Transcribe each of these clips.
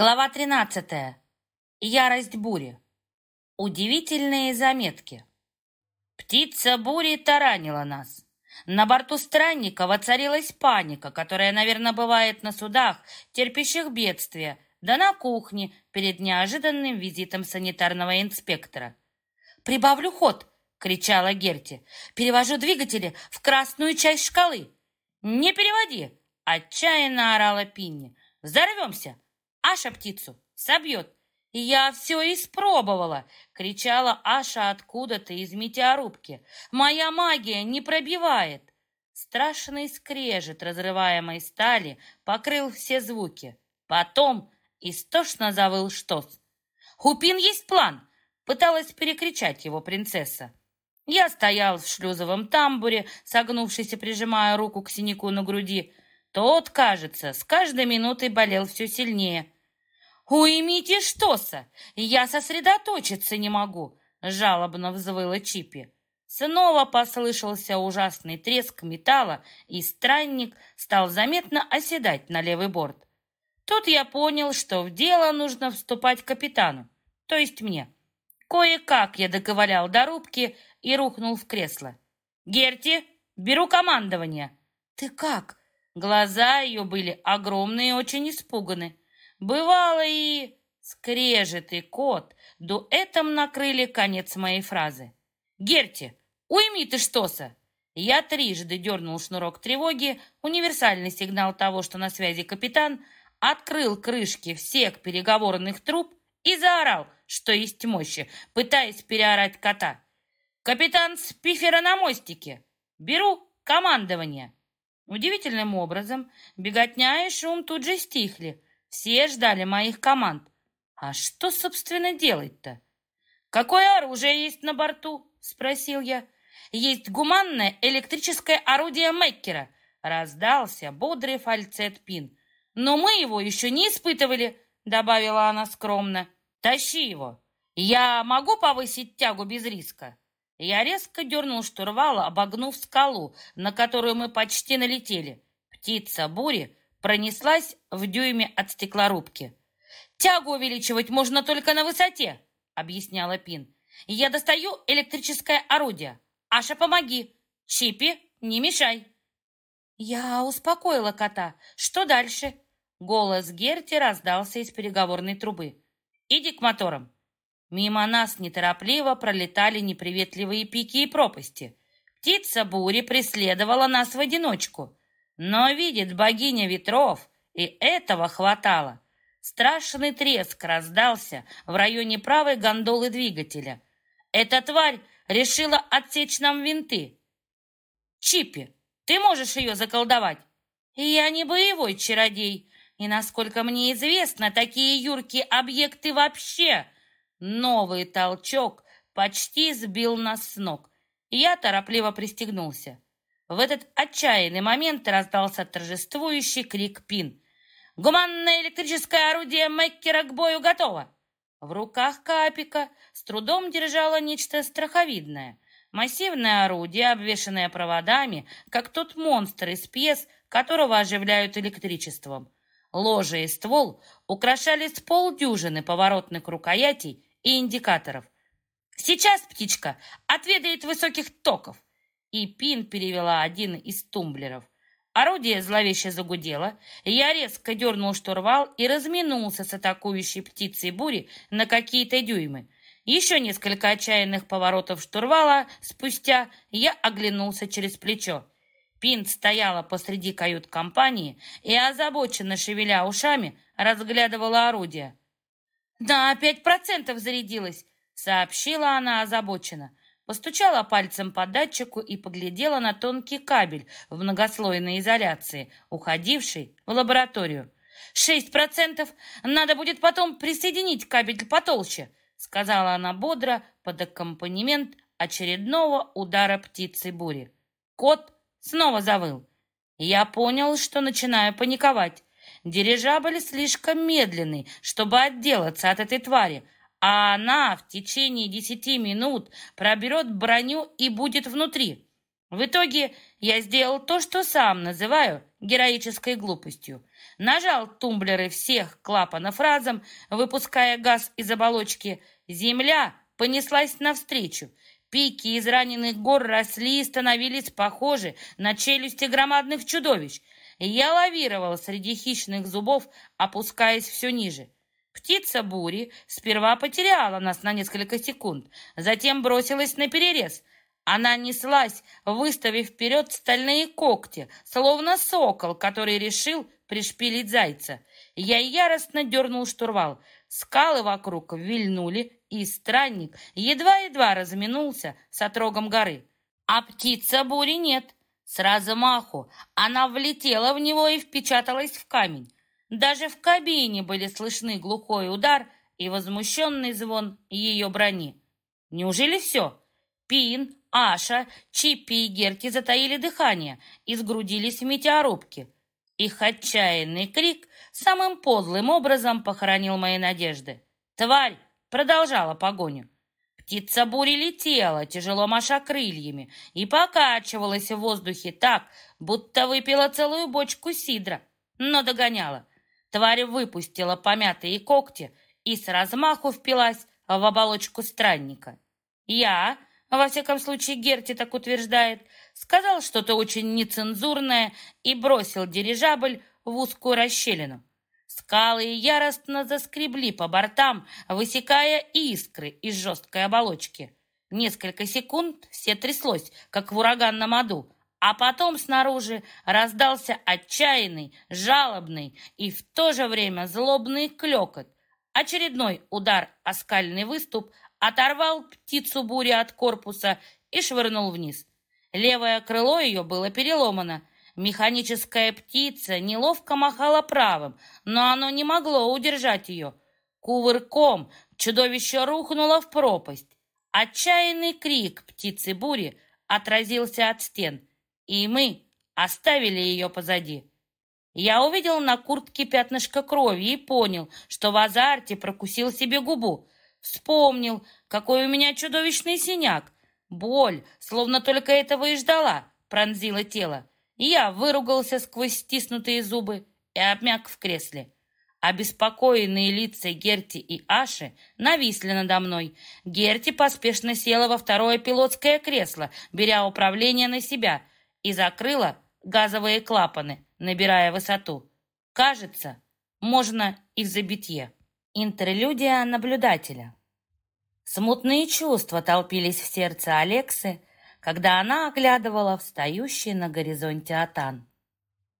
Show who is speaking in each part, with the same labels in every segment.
Speaker 1: Глава 13. Ярость бури. Удивительные заметки. Птица бури таранила нас. На борту странника воцарилась паника, которая, наверное, бывает на судах, терпящих бедствия, да на кухне перед неожиданным визитом санитарного инспектора. «Прибавлю ход!» — кричала Герти. «Перевожу двигатели в красную часть шкалы!» «Не переводи!» — отчаянно орала Пинни. «Взорвемся!» Аша птицу собьет. «Я все испробовала!» — кричала Аша откуда-то из метеорубки. «Моя магия не пробивает!» Страшный скрежет разрываемой стали покрыл все звуки. Потом истошно завыл Штос. «Хупин есть план!» — пыталась перекричать его принцесса. Я стоял в шлюзовом тамбуре, согнувшись и прижимая руку к синяку на груди. Тот, кажется, с каждой минутой болел все сильнее. «Уймите Штоса! Я сосредоточиться не могу!» — жалобно взвыла Чипи. Снова послышался ужасный треск металла, и странник стал заметно оседать на левый борт. Тут я понял, что в дело нужно вступать капитану, то есть мне. Кое-как я доковылял до рубки и рухнул в кресло. «Герти, беру командование!» «Ты как?» Глаза ее были огромные и очень испуганы. Бывало и скрежет и кот, дуэтом накрыли конец моей фразы. «Герти, уйми ты что-то!» Я трижды дернул шнурок тревоги, универсальный сигнал того, что на связи капитан, открыл крышки всех переговорных труб и заорал, что есть мощи, пытаясь переорать кота. «Капитан Спифера на мостике! Беру командование!» Удивительным образом беготня и шум тут же стихли, все ждали моих команд. А что, собственно, делать-то? Какое оружие есть на борту? Спросил я. Есть гуманное электрическое орудие Меккера. Раздался бодрый фальцет Пин. Но мы его еще не испытывали, добавила она скромно. Тащи его. Я могу повысить тягу без риска? Я резко дернул штурвал, обогнув скалу, на которую мы почти налетели. Птица бури пронеслась в дюйме от стеклорубки. «Тягу увеличивать можно только на высоте», — объясняла Пин. «Я достаю электрическое орудие. Аша, помоги. Чипи, не мешай». Я успокоила кота. «Что дальше?» Голос Герти раздался из переговорной трубы. «Иди к моторам». Мимо нас неторопливо пролетали неприветливые пики и пропасти. Птица бури преследовала нас в одиночку. Но видит богиня ветров, и этого хватало. Страшный треск раздался в районе правой гондолы двигателя. Эта тварь решила отсечь нам винты. Чипи, ты можешь ее заколдовать? Я не боевой чародей, и, насколько мне известно, такие юркие объекты вообще. Новый толчок почти сбил нас с ног. Я торопливо пристегнулся. В этот отчаянный момент раздался торжествующий крик Пин. «Гуманное электрическое орудие Меккера к бою готово!» В руках Капика с трудом держало нечто страховидное. Массивное орудие, обвешанное проводами, как тот монстр из пьес, которого оживляют электричеством. Ложе и ствол украшали с полдюжины поворотных рукоятей и индикаторов. «Сейчас птичка отведает высоких токов!» и Пин перевела один из тумблеров. Орудие зловеще загудело, я резко дернул штурвал и разминулся с атакующей птицей бури на какие-то дюймы. Еще несколько отчаянных поворотов штурвала спустя я оглянулся через плечо. Пин стояла посреди кают-компании и, озабоченно шевеля ушами, разглядывала орудие. «Да, пять процентов зарядилась», — сообщила она озабоченно постучала пальцем по датчику и поглядела на тонкий кабель в многослойной изоляции, уходивший в лабораторию. «Шесть процентов! Надо будет потом присоединить кабель потолще!» сказала она бодро под аккомпанемент очередного удара птицы бури. Кот снова завыл. Я понял, что начинаю паниковать. Дирижабль слишком медленный, чтобы отделаться от этой твари, а она в течение десяти минут проберет броню и будет внутри. В итоге я сделал то, что сам называю героической глупостью. Нажал тумблеры всех клапанов разом, выпуская газ из оболочки. Земля понеслась навстречу. Пики из раненых гор росли и становились похожи на челюсти громадных чудовищ. Я лавировал среди хищных зубов, опускаясь все ниже. Птица бури сперва потеряла нас на несколько секунд, затем бросилась на перерез. Она неслась, выставив вперед стальные когти, словно сокол, который решил пришпилить зайца. Я яростно дернул штурвал. Скалы вокруг вильнули, и странник едва-едва разминулся с отрогом горы. А птица бури нет. С размаху она влетела в него и впечаталась в камень. Даже в кабине были слышны глухой удар и возмущенный звон ее брони. Неужели все? Пин, Аша, Чипи и Герти затаили дыхание и сгрудились в метеорубке. Их отчаянный крик самым подлым образом похоронил мои надежды. Тварь продолжала погоню. Птица бури летела, тяжело маша крыльями, и покачивалась в воздухе так, будто выпила целую бочку сидра, но догоняла. Тварь выпустила помятые когти и с размаху впилась в оболочку странника. Я, во всяком случае Герти так утверждает, сказал что-то очень нецензурное и бросил дирижабль в узкую расщелину. Скалы яростно заскребли по бортам, высекая искры из жесткой оболочки. Несколько секунд все тряслось, как в ураганном аду, а потом снаружи раздался отчаянный, жалобный и в то же время злобный клекот. Очередной удар о скальный выступ оторвал птицу бури от корпуса и швырнул вниз. Левое крыло ее было переломано. Механическая птица неловко махала правым, но оно не могло удержать ее. Кувырком чудовище рухнуло в пропасть. Отчаянный крик птицы бури отразился от стен, и мы оставили ее позади. Я увидел на куртке пятнышко крови и понял, что в азарте прокусил себе губу. Вспомнил, какой у меня чудовищный синяк. Боль, словно только этого и ждала, пронзила тело. Я выругался сквозь стиснутые зубы и обмяк в кресле. Обеспокоенные лица Герти и Аши нависли надо мной. Герти поспешно села во второе пилотское кресло, беря управление на себя, и закрыла газовые клапаны, набирая высоту. Кажется, можно и в забитье. Интерлюдия наблюдателя. Смутные чувства толпились в сердце Алексы, когда она оглядывала встающий на горизонте Атан.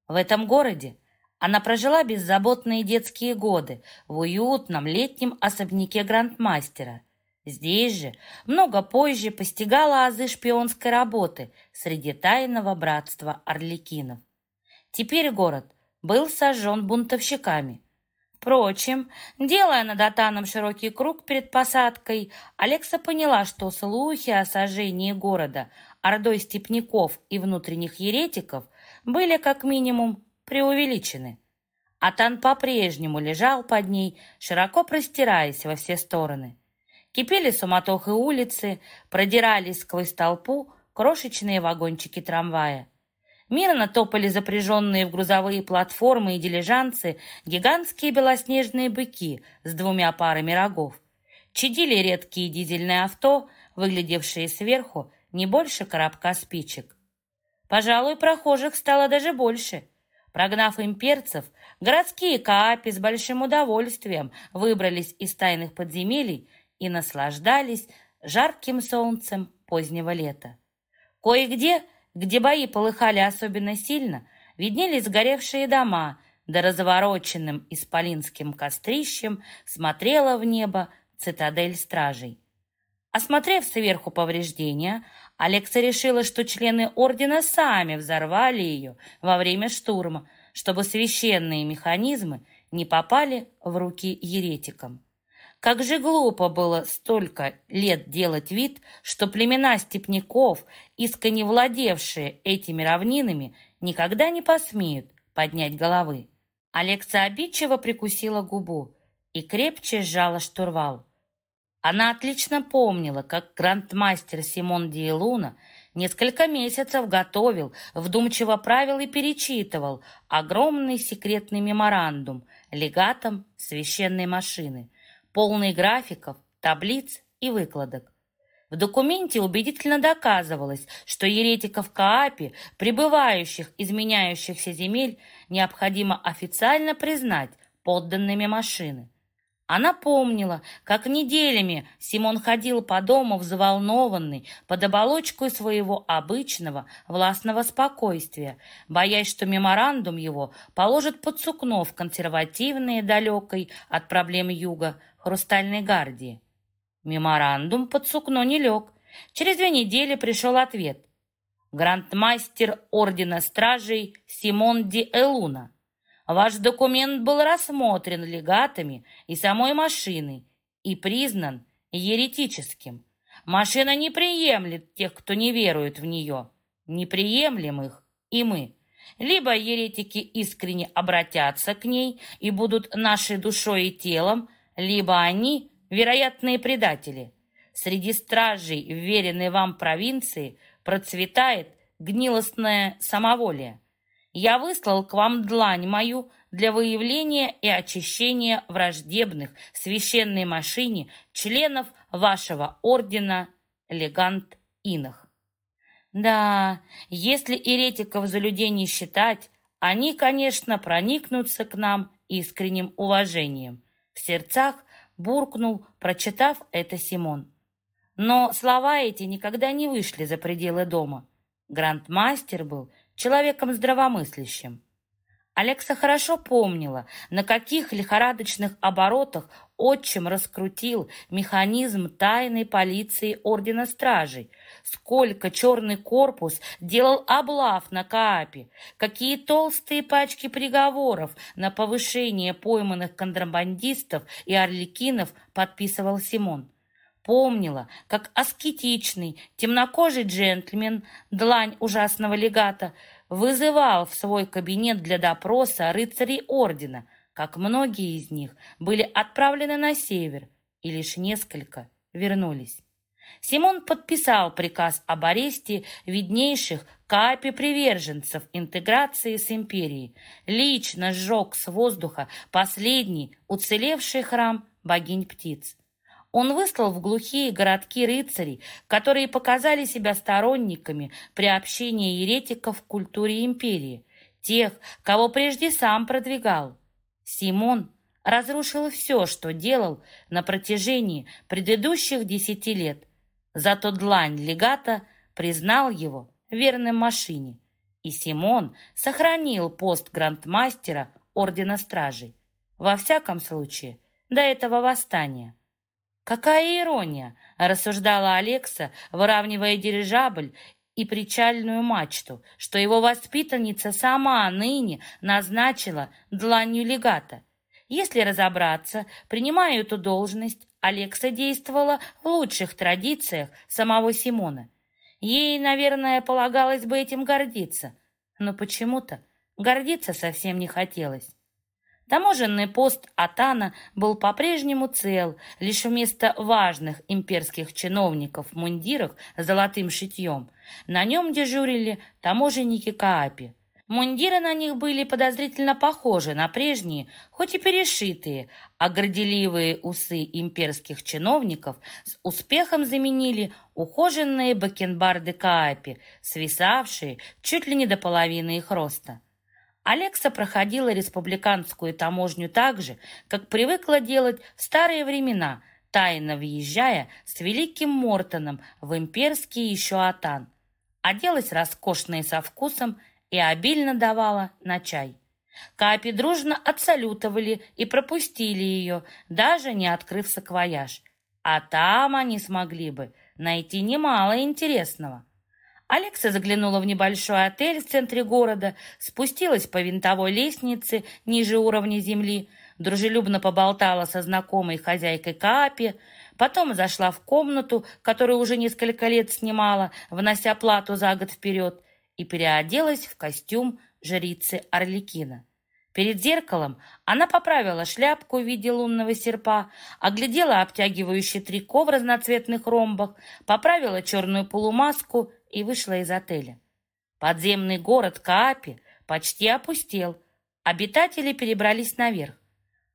Speaker 1: В этом городе она прожила беззаботные детские годы в уютном летнем особняке грандмастера. Здесь же много позже постигала азы шпионской работы среди тайного братства орликинов. Теперь город был сожжен бунтовщиками – Впрочем, делая над Атаном широкий круг перед посадкой, Алекса поняла, что слухи о сожжении города ордой степняков и внутренних еретиков были как минимум преувеличены. Атан по-прежнему лежал под ней, широко простираясь во все стороны. Кипели суматохи улицы, продирались сквозь толпу крошечные вагончики трамвая. Мирно топали запряженные в грузовые платформы и дилижанцы гигантские белоснежные быки с двумя парами рогов. Чадили редкие дизельные авто, выглядевшие сверху не больше коробка спичек. Пожалуй, прохожих стало даже больше. Прогнав имперцев, городские каапи с большим удовольствием выбрались из тайных подземелий и наслаждались жарким солнцем позднего лета. Кое-где где бои полыхали особенно сильно, виднелись сгоревшие дома, да развороченным исполинским кострищем смотрела в небо цитадель стражей. Осмотрев сверху повреждения, Алекса решила, что члены ордена сами взорвали ее во время штурма, чтобы священные механизмы не попали в руки еретикам. Как же глупо было столько лет делать вид, что племена степняков, искренне владевшие этими равнинами, никогда не посмеют поднять головы. Алекса обидчиво прикусила губу и крепче сжала штурвал. Она отлично помнила, как грандмастер Симон Диелуна Несколько месяцев готовил, вдумчиво правил и перечитывал огромный секретный меморандум легатом священной машины, полный графиков, таблиц и выкладок. В документе убедительно доказывалось, что еретиков Каапи, прибывающих из меняющихся земель, необходимо официально признать подданными машины. Она помнила, как неделями Симон ходил по дому взволнованный, под оболочку своего обычного властного спокойствия, боясь, что меморандум его положит под сукно в консервативные, далекой от проблем юга, хрустальной гардии. Меморандум под сукно не лег. Через две недели пришел ответ. Грандмастер Ордена Стражей Симон Ди Элуна. Ваш документ был рассмотрен легатами и самой машиной и признан еретическим. Машина не приемлет тех, кто не верует в нее. Не приемлем их и мы. Либо еретики искренне обратятся к ней и будут нашей душой и телом, либо они вероятные предатели. Среди стражей, вверенной вам провинции, процветает гнилостное самоволие. Я выслал к вам длань мою для выявления и очищения враждебных священной машине членов вашего ордена Легант Инах. Да, если еретиков за людей не считать, они, конечно, проникнутся к нам искренним уважением. В сердцах буркнул, прочитав это Симон. Но слова эти никогда не вышли за пределы дома. Грандмастер был человеком здравомыслящим. Алекса хорошо помнила, на каких лихорадочных оборотах отчим раскрутил механизм тайной полиции Ордена Стражей, сколько черный корпус делал облав на Каапе, какие толстые пачки приговоров на повышение пойманных контрабандистов и орликинов подписывал Симон. Помнила, как аскетичный, темнокожий джентльмен, длань ужасного легата, вызывал в свой кабинет для допроса рыцарей ордена, как многие из них были отправлены на север, и лишь несколько вернулись. Симон подписал приказ об аресте виднейших капи приверженцев интеграции с империей, лично сжег с воздуха последний уцелевший храм богинь птиц. Он выслал в глухие городки рыцарей, которые показали себя сторонниками при общении еретиков в культуре империи, тех, кого прежде сам продвигал. Симон разрушил все, что делал на протяжении предыдущих десяти лет. Зато длань легата признал его верным машине, и Симон сохранил пост грандмастера Ордена Стражей. Во всяком случае, до этого восстания. «Какая ирония!» — рассуждала Алекса, выравнивая дирижабль и причальную мачту, что его воспитанница сама ныне назначила дланью легата. Если разобраться, принимая эту должность, Алекса действовала в лучших традициях самого Симона. Ей, наверное, полагалось бы этим гордиться, но почему-то гордиться совсем не хотелось. Таможенный пост Атана был по-прежнему цел, лишь вместо важных имперских чиновников в мундирах с золотым шитьем. На нем дежурили таможенники Каапи. Мундиры на них были подозрительно похожи на прежние, хоть и перешитые, а горделивые усы имперских чиновников с успехом заменили ухоженные бакенбарды Каапи, свисавшие чуть ли не до половины их роста. Алекса проходила республиканскую таможню так же, как привыкла делать в старые времена, тайно въезжая с Великим Мортоном в имперский еще Атан. Оделась роскошно и со вкусом и обильно давала на чай. Капи дружно отсалютовали и пропустили ее, даже не открыв саквояж. А там они смогли бы найти немало интересного. Алекса заглянула в небольшой отель в центре города, спустилась по винтовой лестнице ниже уровня земли, дружелюбно поболтала со знакомой хозяйкой Капи, потом зашла в комнату, которую уже несколько лет снимала, внося плату за год вперед, и переоделась в костюм жрицы Орликина. Перед зеркалом она поправила шляпку в виде лунного серпа, оглядела обтягивающий трико в разноцветных ромбах, поправила черную полумаску и вышла из отеля. Подземный город Каапи почти опустел. Обитатели перебрались наверх.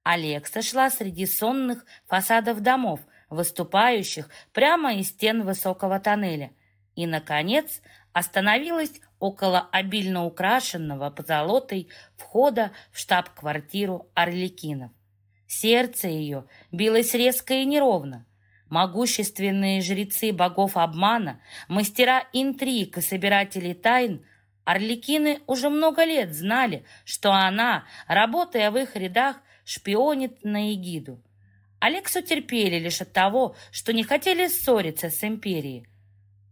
Speaker 1: Алекса шла среди сонных фасадов домов, выступающих прямо из стен высокого тоннеля, и, наконец, остановилась около обильно украшенного позолотой входа в штаб-квартиру Орликинов. Сердце ее билось резко и неровно. Могущественные жрецы богов обмана, мастера интриг и собиратели тайн, Орликины уже много лет знали, что она, работая в их рядах, шпионит на эгиду. Алексу терпели лишь от того, что не хотели ссориться с империей.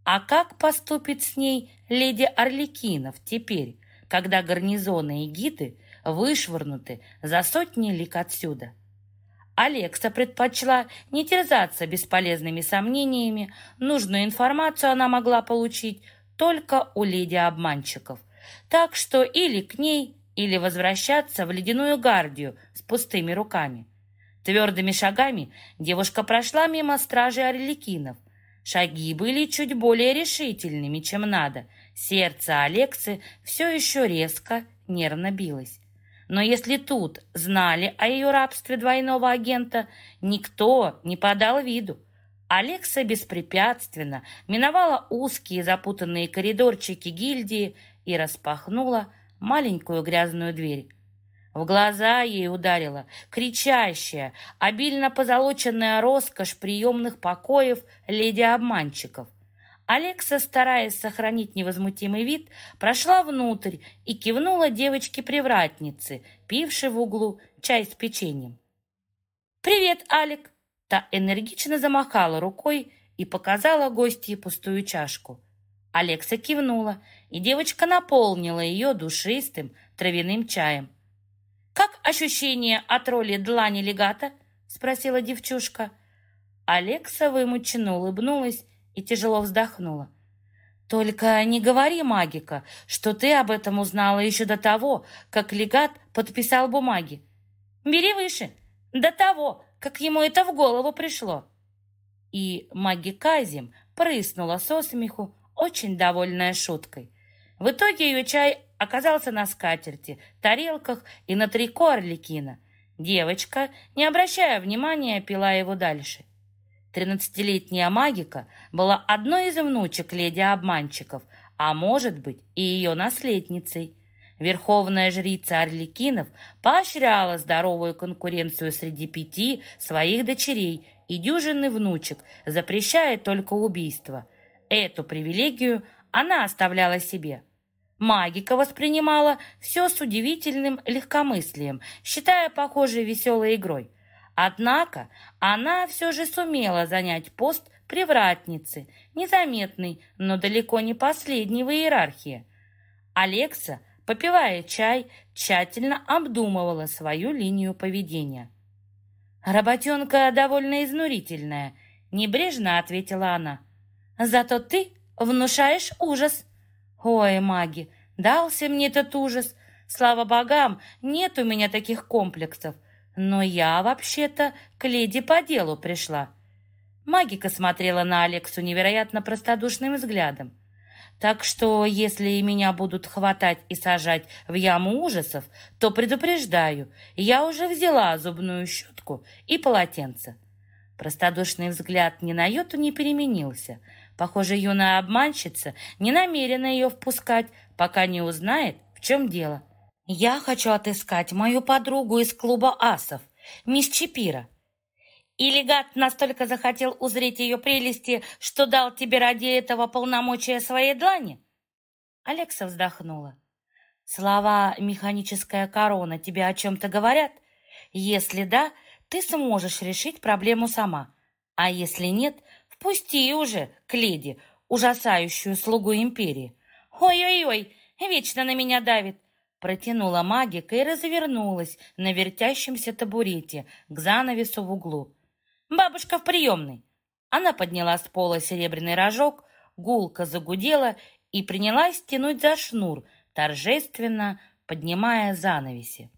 Speaker 1: А как поступит с ней леди Орликинов теперь, когда гарнизоны эгиды вышвырнуты за сотни лик отсюда? Алекса предпочла не терзаться бесполезными сомнениями, нужную информацию она могла получить только у леди-обманщиков. Так что или к ней, или возвращаться в ледяную гардию с пустыми руками. Твердыми шагами девушка прошла мимо стражи Орликинов. Шаги были чуть более решительными, чем надо. Сердце Алексы все еще резко, нервно билось. Но если тут знали о ее рабстве двойного агента, никто не подал виду. Алекса беспрепятственно миновала узкие запутанные коридорчики гильдии и распахнула маленькую грязную дверь. В глаза ей ударила кричащая, обильно позолоченная роскошь приемных покоев леди-обманщиков. Алекса, стараясь сохранить невозмутимый вид, прошла внутрь и кивнула девочке-привратнице, пившей в углу чай с печеньем. «Привет, Алек!» Та энергично замахала рукой и показала гостье пустую чашку. Алекса кивнула, и девочка наполнила ее душистым травяным чаем. «Как ощущение от роли длани легата?» — спросила девчушка. Алекса вымученно улыбнулась и тяжело вздохнула. «Только не говори, магика, что ты об этом узнала еще до того, как легат подписал бумаги. Бери выше, до того, как ему это в голову пришло». И магиказим прыснула со смеху, очень довольная шуткой. В итоге ее чай оказался на скатерти, тарелках и на трико Орликина. Девочка, не обращая внимания, пила его дальше. Тринадцатилетняя магика была одной из внучек леди-обманщиков, а может быть и ее наследницей. Верховная жрица Орликинов поощряла здоровую конкуренцию среди пяти своих дочерей и дюжины внучек, запрещая только убийство. Эту привилегию она оставляла себе. Магика воспринимала все с удивительным легкомыслием, считая похожей веселой игрой. Однако она все же сумела занять пост привратницы, незаметный, но далеко не последний в иерархии. Алекса, попивая чай, тщательно обдумывала свою линию поведения. «Работенка довольно изнурительная», — небрежно ответила она. «Зато ты внушаешь ужас», Ой, маги, дался мне этот ужас. Слава богам, нет у меня таких комплексов. Но я вообще-то к леди по делу пришла. Магика смотрела на Алексу невероятно простодушным взглядом. Так что, если меня будут хватать и сажать в яму ужасов, то предупреждаю, я уже взяла зубную щетку и полотенце. Простодушный взгляд ни на йоту не переменился — Похоже, юная обманщица не намерена ее впускать, пока не узнает, в чем дело. Я хочу отыскать мою подругу из клуба асов, мисс Чипира. И легат настолько захотел узреть ее прелести, что дал тебе ради этого полномочия своей длани? Алекса вздохнула. Слова «механическая корона» тебе о чем-то говорят? Если да, ты сможешь решить проблему сама. А если нет, Пусти уже к леди, ужасающую слугу империи. Ой-ой-ой, вечно на меня давит. Протянула магика и развернулась на вертящемся табурете к занавесу в углу. Бабушка в приемной. Она подняла с пола серебряный рожок, гулко загудела и принялась тянуть за шнур, торжественно поднимая занавеси.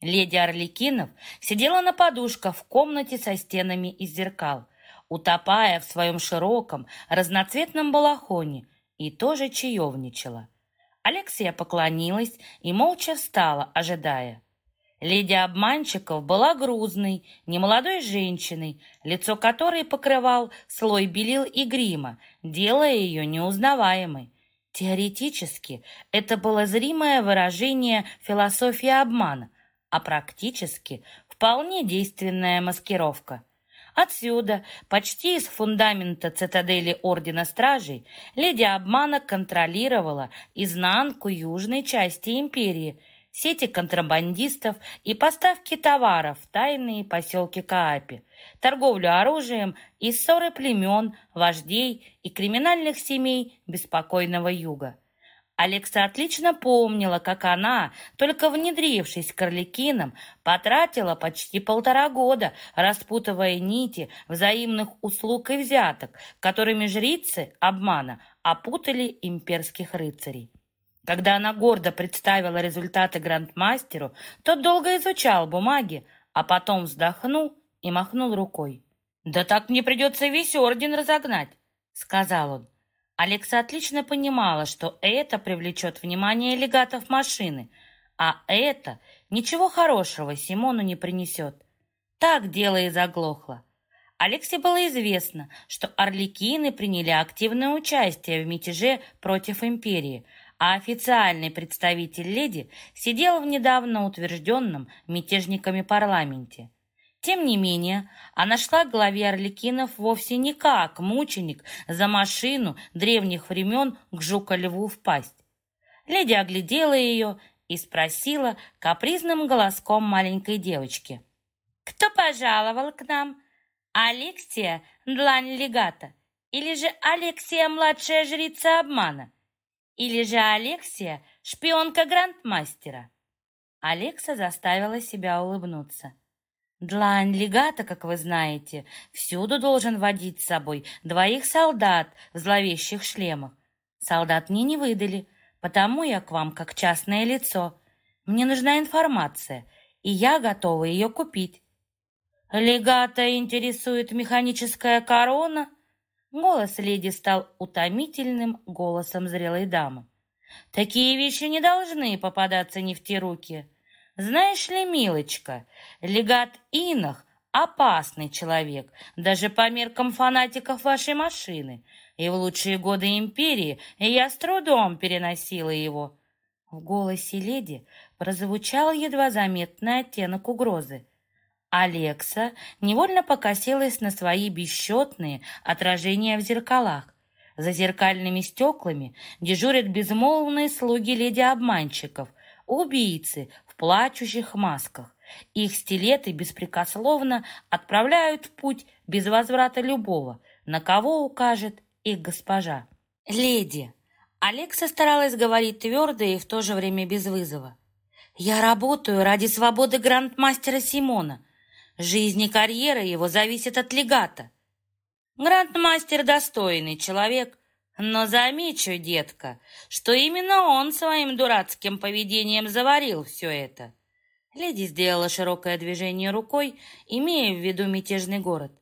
Speaker 1: Леди Орликинов сидела на подушках в комнате со стенами из зеркал утопая в своем широком, разноцветном балахоне и тоже чаевничала. Алексия поклонилась и молча встала, ожидая. Леди обманщиков была грузной, немолодой женщиной, лицо которой покрывал слой белил и грима, делая ее неузнаваемой. Теоретически это было зримое выражение философии обмана, а практически вполне действенная маскировка. Отсюда, почти из фундамента цитадели Ордена Стражей, леди обмана контролировала изнанку южной части империи – сети контрабандистов и поставки товаров в тайные поселки Каапи, торговлю оружием и ссоры племен, вождей и криминальных семей беспокойного юга. Алекса отлично помнила, как она, только внедрившись к Орликинам, потратила почти полтора года, распутывая нити взаимных услуг и взяток, которыми жрицы обмана опутали имперских рыцарей. Когда она гордо представила результаты грандмастеру, тот долго изучал бумаги, а потом вздохнул и махнул рукой. «Да так мне придется весь орден разогнать», — сказал он. Алекса отлично понимала, что это привлечет внимание легатов машины, а это ничего хорошего Симону не принесет. Так дело и заглохло. Алексе было известно, что орликины приняли активное участие в мятеже против империи — а официальный представитель леди сидел в недавно утвержденном мятежниками парламенте. Тем не менее, она шла к главе Орликинов вовсе не как мученик за машину древних времен к жука-льву в пасть. Леди оглядела ее и спросила капризным голоском маленькой девочки. «Кто пожаловал к нам? Алексия, длань легата, или же Алексия, младшая жрица обмана?» Или же Алексия — шпионка грандмастера?» Алекса заставила себя улыбнуться. Длань легата, как вы знаете, всюду должен водить с собой двоих солдат в зловещих шлемах. Солдат мне не выдали, потому я к вам как частное лицо. Мне нужна информация, и я готова ее купить. Легата интересует механическая корона — Голос леди стал утомительным голосом зрелой дамы. Такие вещи не должны попадаться не в те руки. Знаешь ли, милочка, легат Инах — опасный человек, даже по меркам фанатиков вашей машины. И в лучшие годы империи я с трудом переносила его. В голосе леди прозвучал едва заметный оттенок угрозы. Алекса невольно покосилась на свои бесчетные отражения в зеркалах. За зеркальными стеклами дежурят безмолвные слуги леди-обманщиков, убийцы плачущих масках. Их стилеты беспрекословно отправляют в путь без возврата любого, на кого укажет их госпожа. «Леди!» Алекса старалась говорить твердо и в то же время без вызова. «Я работаю ради свободы грандмастера Симона. Жизнь и карьера его зависят от легата. Грандмастер достойный человек, но замечу, детка, что именно он своим дурацким поведением заварил все это. Леди сделала широкое движение рукой, имея в виду мятежный город.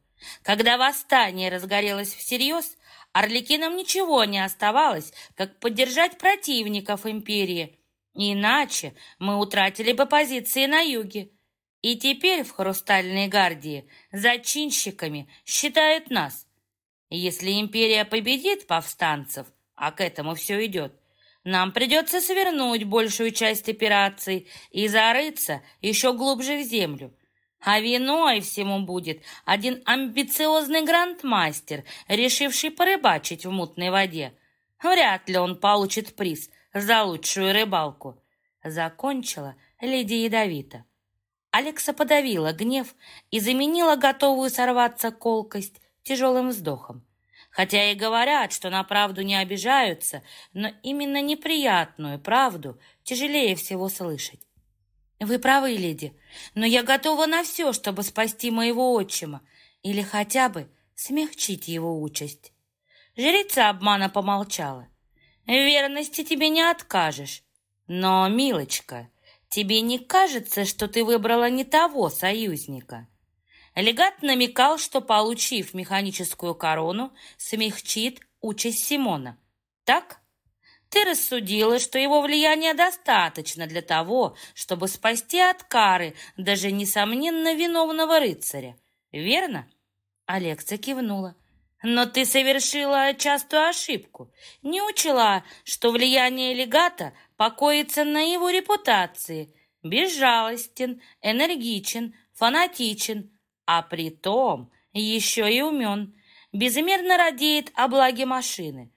Speaker 1: Когда восстание разгорелось всерьез, Орликинам ничего не оставалось, как поддержать противников империи. Иначе мы утратили бы позиции на юге. И теперь в Хрустальной Гардии зачинщиками считают нас. Если империя победит повстанцев, а к этому все идет, нам придется свернуть большую часть операций и зарыться еще глубже в землю. А виной всему будет один амбициозный грандмастер, решивший порыбачить в мутной воде. Вряд ли он получит приз за лучшую рыбалку. Закончила леди ядовито. Алекса подавила гнев и заменила готовую сорваться колкость тяжелым вздохом. Хотя и говорят, что на правду не обижаются, но именно неприятную правду тяжелее всего слышать. Вы правы, леди, но я готова на все, чтобы спасти моего отчима или хотя бы смягчить его участь. Жрица обмана помолчала. Верности тебе не откажешь. Но, милочка, Тебе не кажется, что ты выбрала не того союзника?» Легат намекал, что, получив механическую корону, смягчит участь Симона. Так? Ты рассудила, что его влияние достаточно для того, чтобы спасти от кары даже, несомненно, виновного рыцаря. Верно? Алекса кивнула. Но ты совершила частую ошибку. Не учла, что влияние легата покоится на его репутации. Безжалостен, энергичен, фанатичен, а при том еще и умен. Безмерно радеет о благе машины.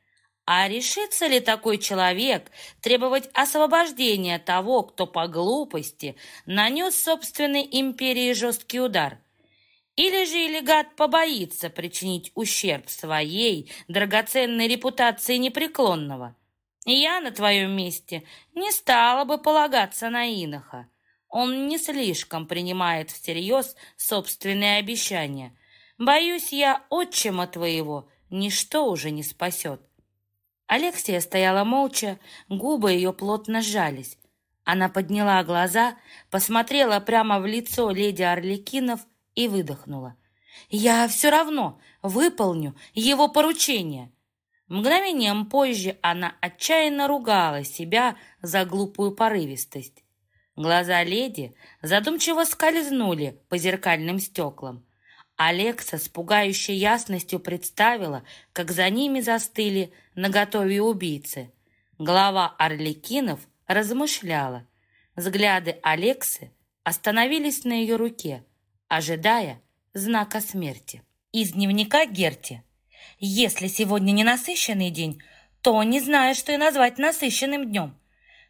Speaker 1: А решится ли такой человек требовать освобождения того, кто по глупости нанес собственной империи жесткий удар – или же элегат побоится причинить ущерб своей драгоценной репутации непреклонного? Я на твоем месте не стала бы полагаться на Иноха. Он не слишком принимает всерьез собственные обещания. Боюсь я, отчима твоего, ничто уже не спасет. Алексия стояла молча, губы ее плотно сжались. Она подняла глаза, посмотрела прямо в лицо леди Орликинов и выдохнула. «Я все равно выполню его поручение». Мгновением позже она отчаянно ругала себя за глупую порывистость. Глаза леди задумчиво скользнули по зеркальным стеклам. Алекса с пугающей ясностью представила, как за ними застыли наготове убийцы. Глава Орликинов размышляла. Взгляды Алексы остановились на ее руке – ожидая знака смерти. Из дневника Герти. Если сегодня не насыщенный день, то не знаю, что и назвать насыщенным днем.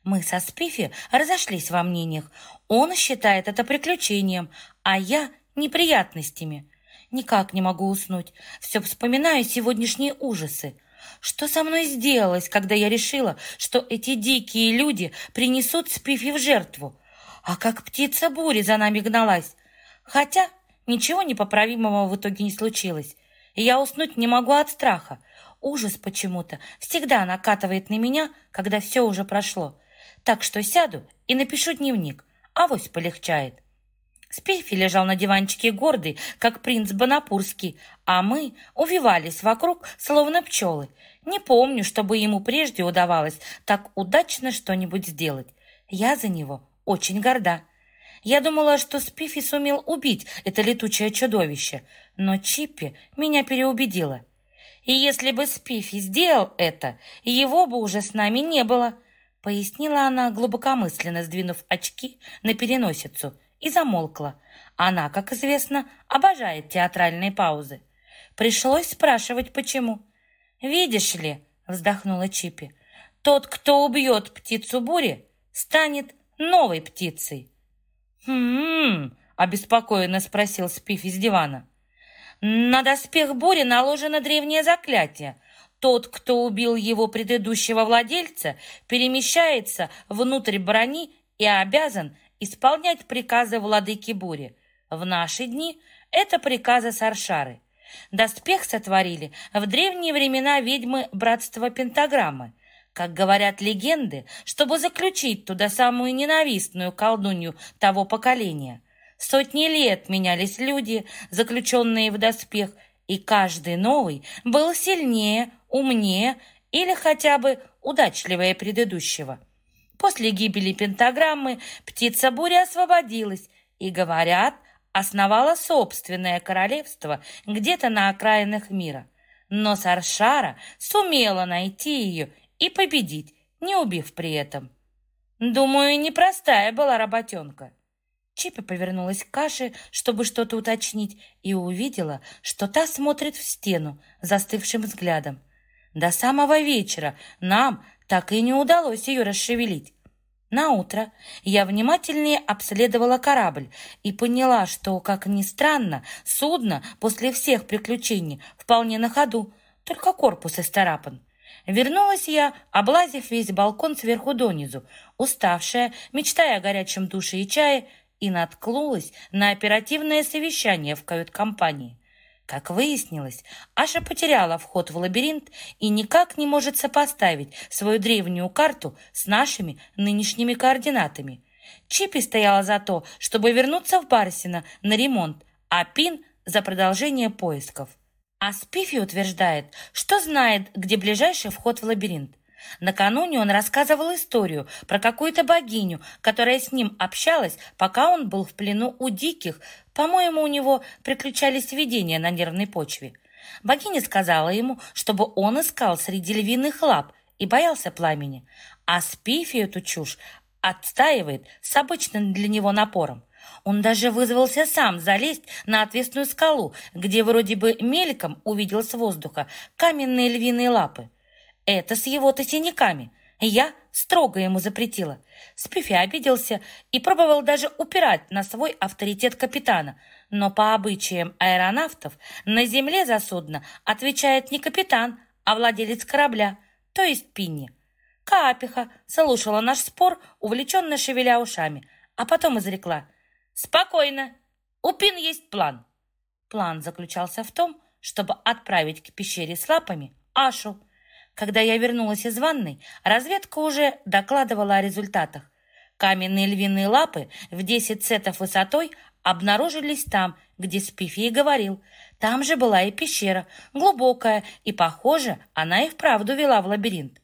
Speaker 1: Мы со Спифи разошлись во мнениях. Он считает это приключением, а я — неприятностями. Никак не могу уснуть. Все вспоминаю сегодняшние ужасы. Что со мной сделалось, когда я решила, что эти дикие люди принесут Спифи в жертву? А как птица бури за нами гналась. Хотя ничего непоправимого в итоге не случилось. И я уснуть не могу от страха. Ужас почему-то всегда накатывает на меня, когда все уже прошло. Так что сяду и напишу дневник. Авось полегчает. Спифи лежал на диванчике гордый, как принц Бонапурский, а мы увивались вокруг, словно пчелы. Не помню, чтобы ему прежде удавалось так удачно что-нибудь сделать. Я за него очень горда. Я думала, что Спифи сумел убить это летучее чудовище, но Чиппи меня переубедила. И если бы Спифи сделал это, его бы уже с нами не было, пояснила она, глубокомысленно сдвинув очки на переносицу, и замолкла. Она, как известно, обожает театральные паузы. Пришлось спрашивать, почему. «Видишь ли», — вздохнула Чиппи, «тот, кто убьет птицу бури, станет новой птицей». «Хм...» — обеспокоенно спросил Спиф из дивана. «На доспех бури наложено древнее заклятие. Тот, кто убил его предыдущего владельца, перемещается внутрь брони и обязан исполнять приказы владыки бури. В наши дни это приказы Саршары. Доспех сотворили в древние времена ведьмы Братства Пентаграммы как говорят легенды, чтобы заключить туда самую ненавистную колдунью того поколения. Сотни лет менялись люди, заключенные в доспех, и каждый новый был сильнее, умнее или хотя бы удачливее предыдущего. После гибели пентаграммы птица буря освободилась и, говорят, основала собственное королевство где-то на окраинах мира. Но Саршара сумела найти ее и победить, не убив при этом. Думаю, непростая была работенка. Чипи повернулась к Каше, чтобы что-то уточнить, и увидела, что та смотрит в стену застывшим взглядом. До самого вечера нам так и не удалось ее расшевелить. На утро я внимательнее обследовала корабль и поняла, что, как ни странно, судно после всех приключений вполне на ходу, только корпус исцарапан. Вернулась я, облазив весь балкон сверху донизу, уставшая, мечтая о горячем душе и чае, и наткнулась на оперативное совещание в кают-компании. Как выяснилось, Аша потеряла вход в лабиринт и никак не может сопоставить свою древнюю карту с нашими нынешними координатами. Чипи стояла за то, чтобы вернуться в Барсина на ремонт, а Пин за продолжение поисков. А Спифи утверждает, что знает, где ближайший вход в лабиринт. Накануне он рассказывал историю про какую-то богиню, которая с ним общалась, пока он был в плену у диких. По-моему, у него приключались видения на нервной почве. Богиня сказала ему, чтобы он искал среди львиных лап и боялся пламени. А Спифи эту чушь отстаивает с обычным для него напором. Он даже вызвался сам залезть на отвесную скалу, где вроде бы мельком увидел с воздуха каменные львиные лапы. Это с его-то синяками. Я строго ему запретила. Спифи обиделся и пробовал даже упирать на свой авторитет капитана. Но по обычаям аэронавтов на земле за судно отвечает не капитан, а владелец корабля, то есть Пинни. Капиха слушала наш спор, увлеченно шевеля ушами, а потом изрекла «Спокойно, у Пин есть план». План заключался в том, чтобы отправить к пещере с лапами Ашу, когда я вернулась из ванной, разведка уже докладывала о результатах. Каменные львиные лапы в 10 сетов высотой обнаружились там, где Спифи говорил. Там же была и пещера, глубокая, и, похоже, она и вправду вела в лабиринт.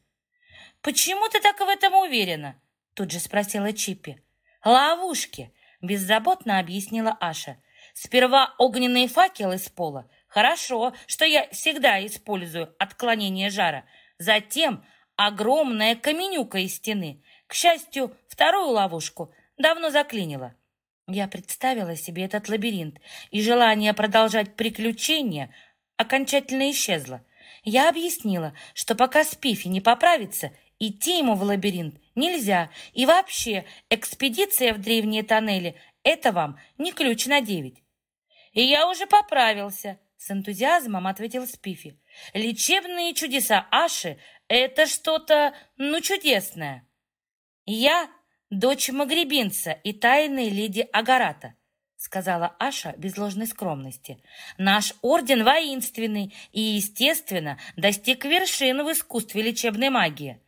Speaker 1: «Почему ты так в этом уверена?» Тут же спросила Чиппи. «Ловушки!» — беззаботно объяснила Аша. «Сперва огненные факелы с пола. Хорошо, что я всегда использую отклонение жара. Затем огромная каменюка из стены. К счастью, вторую ловушку давно заклинила. Я представила себе этот лабиринт, и желание продолжать приключения окончательно исчезло. Я объяснила, что пока Спифи не поправится, идти ему в лабиринт нельзя, и вообще экспедиция в древние тоннели — это вам не ключ на девять. И я уже поправился, с энтузиазмом ответил Спифи. Лечебные чудеса Аши — это что-то, ну, чудесное. Я дочь магребинца и тайной леди Агарата, сказала Аша без ложной скромности. Наш орден воинственный и, естественно, достиг вершин в искусстве лечебной магии.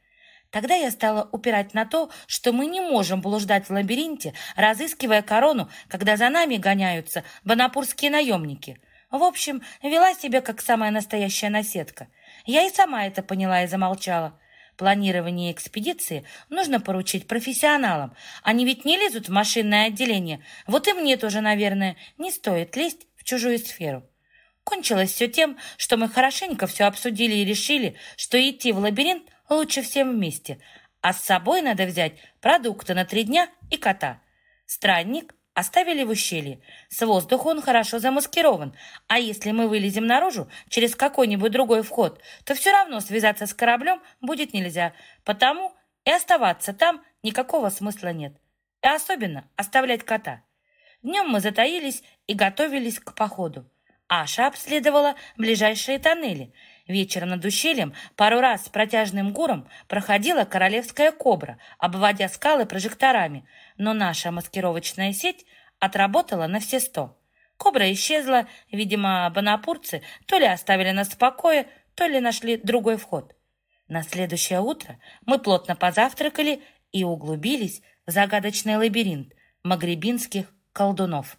Speaker 1: Тогда я стала упирать на то, что мы не можем блуждать в лабиринте, разыскивая корону, когда за нами гоняются бонапурские наемники — в общем, вела себя как самая настоящая наседка. Я и сама это поняла и замолчала. Планирование экспедиции нужно поручить профессионалам. Они ведь не лезут в машинное отделение. Вот и мне тоже, наверное, не стоит лезть в чужую сферу. Кончилось все тем, что мы хорошенько все обсудили и решили, что идти в лабиринт лучше всем вместе, а с собой надо взять продукты на три дня и кота. Странник Оставили в ущелье. С воздуха он хорошо замаскирован, а если мы вылезем наружу через какой-нибудь другой вход, то все равно связаться с кораблем будет нельзя, потому и оставаться там никакого смысла нет. И особенно оставлять кота. Днем мы затаились и готовились к походу. Аша обследовала ближайшие тоннели. Вечером над ущельем пару раз с протяжным гуром проходила королевская кобра, обводя скалы прожекторами — но наша маскировочная сеть отработала на все сто. Кобра исчезла, видимо, бонапурцы то ли оставили нас в покое, то ли нашли другой вход. На следующее утро мы плотно позавтракали и углубились в загадочный лабиринт магребинских колдунов.